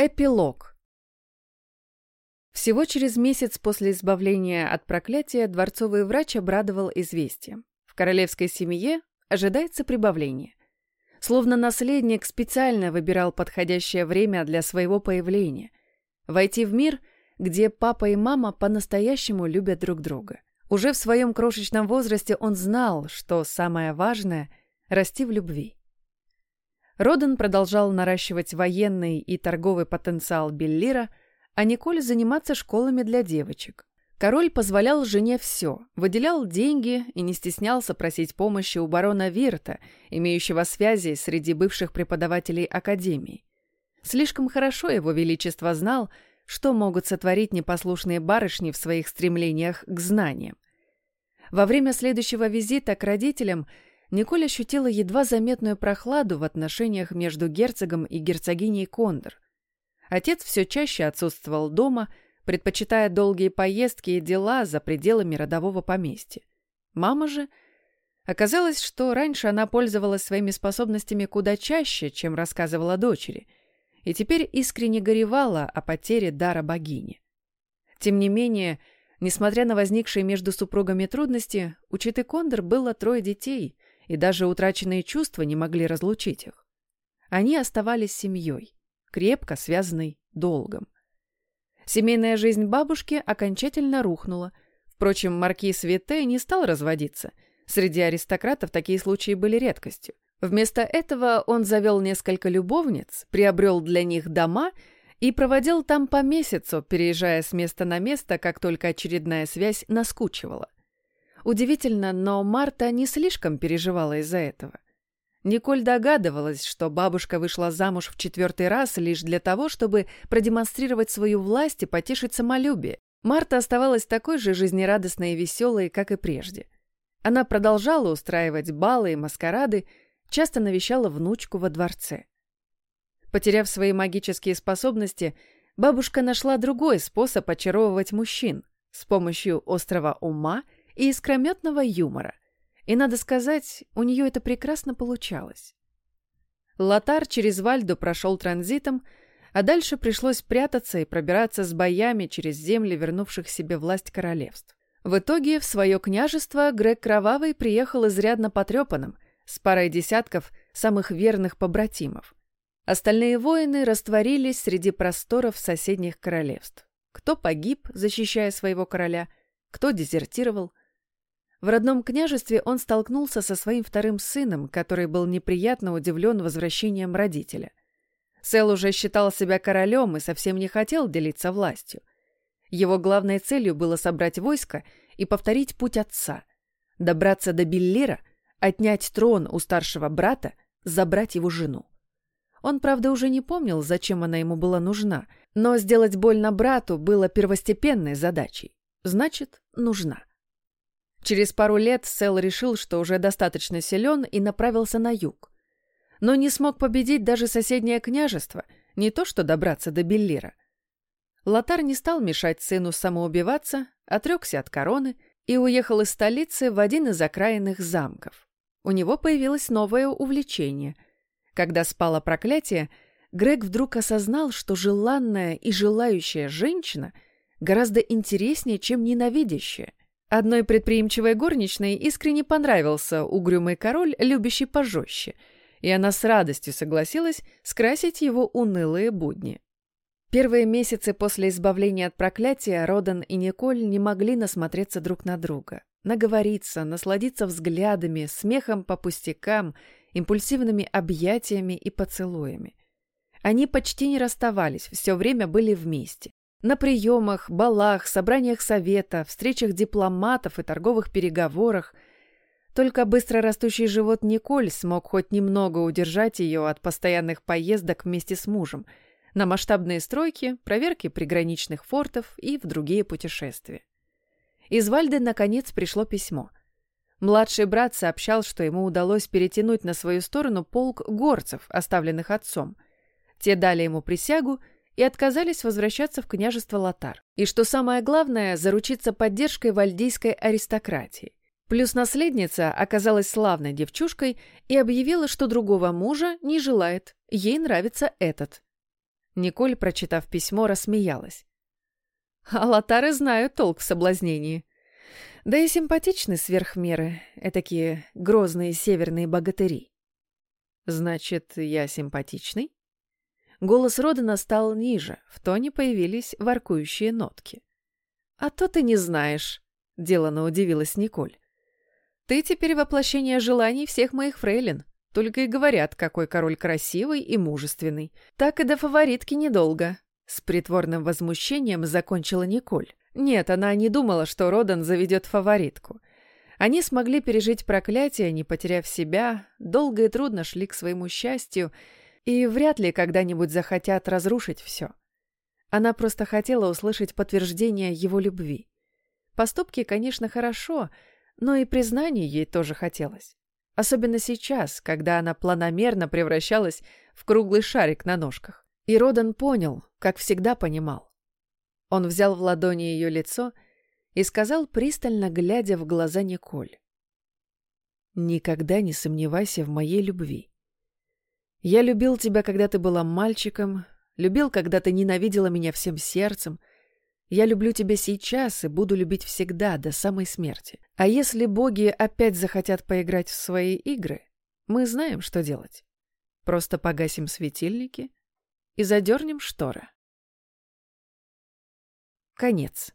Эпилог. Всего через месяц после избавления от проклятия дворцовый врач обрадовал известием. В королевской семье ожидается прибавление. Словно наследник специально выбирал подходящее время для своего появления. Войти в мир, где папа и мама по-настоящему любят друг друга. Уже в своем крошечном возрасте он знал, что самое важное – расти в любви. Роден продолжал наращивать военный и торговый потенциал Беллира, а Николь заниматься школами для девочек. Король позволял жене все, выделял деньги и не стеснялся просить помощи у барона Вирта, имеющего связи среди бывших преподавателей Академии. Слишком хорошо его величество знал, что могут сотворить непослушные барышни в своих стремлениях к знаниям. Во время следующего визита к родителям – Николь ощутила едва заметную прохладу в отношениях между герцогом и герцогиней Кондор. Отец все чаще отсутствовал дома, предпочитая долгие поездки и дела за пределами родового поместья. Мама же... Оказалось, что раньше она пользовалась своими способностями куда чаще, чем рассказывала дочери, и теперь искренне горевала о потере дара богини. Тем не менее, несмотря на возникшие между супругами трудности, у Читы Кондор было трое детей — и даже утраченные чувства не могли разлучить их. Они оставались семьей, крепко связанной долгом. Семейная жизнь бабушки окончательно рухнула. Впрочем, маркиз Вите не стал разводиться. Среди аристократов такие случаи были редкостью. Вместо этого он завел несколько любовниц, приобрел для них дома и проводил там по месяцу, переезжая с места на место, как только очередная связь наскучивала. Удивительно, но Марта не слишком переживала из-за этого. Николь догадывалась, что бабушка вышла замуж в четвертый раз лишь для того, чтобы продемонстрировать свою власть и потешить самолюбие. Марта оставалась такой же жизнерадостной и веселой, как и прежде. Она продолжала устраивать балы и маскарады, часто навещала внучку во дворце. Потеряв свои магические способности, бабушка нашла другой способ очаровывать мужчин с помощью острого ума – и искрометного юмора. И, надо сказать, у нее это прекрасно получалось. Лотар через Вальду прошел транзитом, а дальше пришлось прятаться и пробираться с боями через земли вернувших себе власть королевств. В итоге в свое княжество Грег Кровавый приехал изрядно потрепанным, с парой десятков самых верных побратимов. Остальные воины растворились среди просторов соседних королевств. Кто погиб, защищая своего короля, кто дезертировал, в родном княжестве он столкнулся со своим вторым сыном, который был неприятно удивлен возвращением родителя. Сэл уже считал себя королем и совсем не хотел делиться властью. Его главной целью было собрать войско и повторить путь отца. Добраться до Беллира, отнять трон у старшего брата, забрать его жену. Он, правда, уже не помнил, зачем она ему была нужна, но сделать больно брату было первостепенной задачей. Значит, нужна. Через пару лет Сэл решил, что уже достаточно силен и направился на юг. Но не смог победить даже соседнее княжество, не то что добраться до Беллира. Лотар не стал мешать сыну самоубиваться, отрекся от короны и уехал из столицы в один из окраинных замков. У него появилось новое увлечение. Когда спало проклятие, Грег вдруг осознал, что желанная и желающая женщина гораздо интереснее, чем ненавидящая. Одной предприимчивой горничной искренне понравился угрюмый король, любящий пожестче, и она с радостью согласилась скрасить его унылые будни. Первые месяцы после избавления от проклятия Родан и Николь не могли насмотреться друг на друга, наговориться, насладиться взглядами, смехом по пустякам, импульсивными объятиями и поцелуями. Они почти не расставались, все время были вместе. На приемах, балах, собраниях совета, встречах дипломатов и торговых переговорах. Только быстро растущий живот Николь смог хоть немного удержать ее от постоянных поездок вместе с мужем на масштабные стройки, проверки приграничных фортов и в другие путешествия. Из Вальды, наконец, пришло письмо. Младший брат сообщал, что ему удалось перетянуть на свою сторону полк горцев, оставленных отцом. Те дали ему присягу — и отказались возвращаться в княжество Латар. И что самое главное, заручиться поддержкой вальдийской аристократии. Плюс наследница оказалась славной девчушкой и объявила, что другого мужа не желает, ей нравится этот. Николь, прочитав письмо, рассмеялась. А лотары знают толк в соблазнении. Да и симпатичны сверх меры, этакие грозные северные богатыри. Значит, я симпатичный? Голос Родена стал ниже, в тоне появились воркующие нотки. «А то ты не знаешь», — делано удивилась Николь. «Ты теперь воплощение желаний всех моих фрейлин. Только и говорят, какой король красивый и мужественный. Так и до фаворитки недолго». С притворным возмущением закончила Николь. Нет, она не думала, что Родан заведет фаворитку. Они смогли пережить проклятие, не потеряв себя, долго и трудно шли к своему счастью и вряд ли когда-нибудь захотят разрушить все. Она просто хотела услышать подтверждение его любви. Поступки, конечно, хорошо, но и признание ей тоже хотелось. Особенно сейчас, когда она планомерно превращалась в круглый шарик на ножках. И Родан понял, как всегда понимал. Он взял в ладони ее лицо и сказал, пристально глядя в глаза Николь. «Никогда не сомневайся в моей любви. Я любил тебя, когда ты была мальчиком, Любил, когда ты ненавидела меня всем сердцем. Я люблю тебя сейчас и буду любить всегда, до самой смерти. А если боги опять захотят поиграть в свои игры, мы знаем, что делать. Просто погасим светильники и задернем шторы. Конец.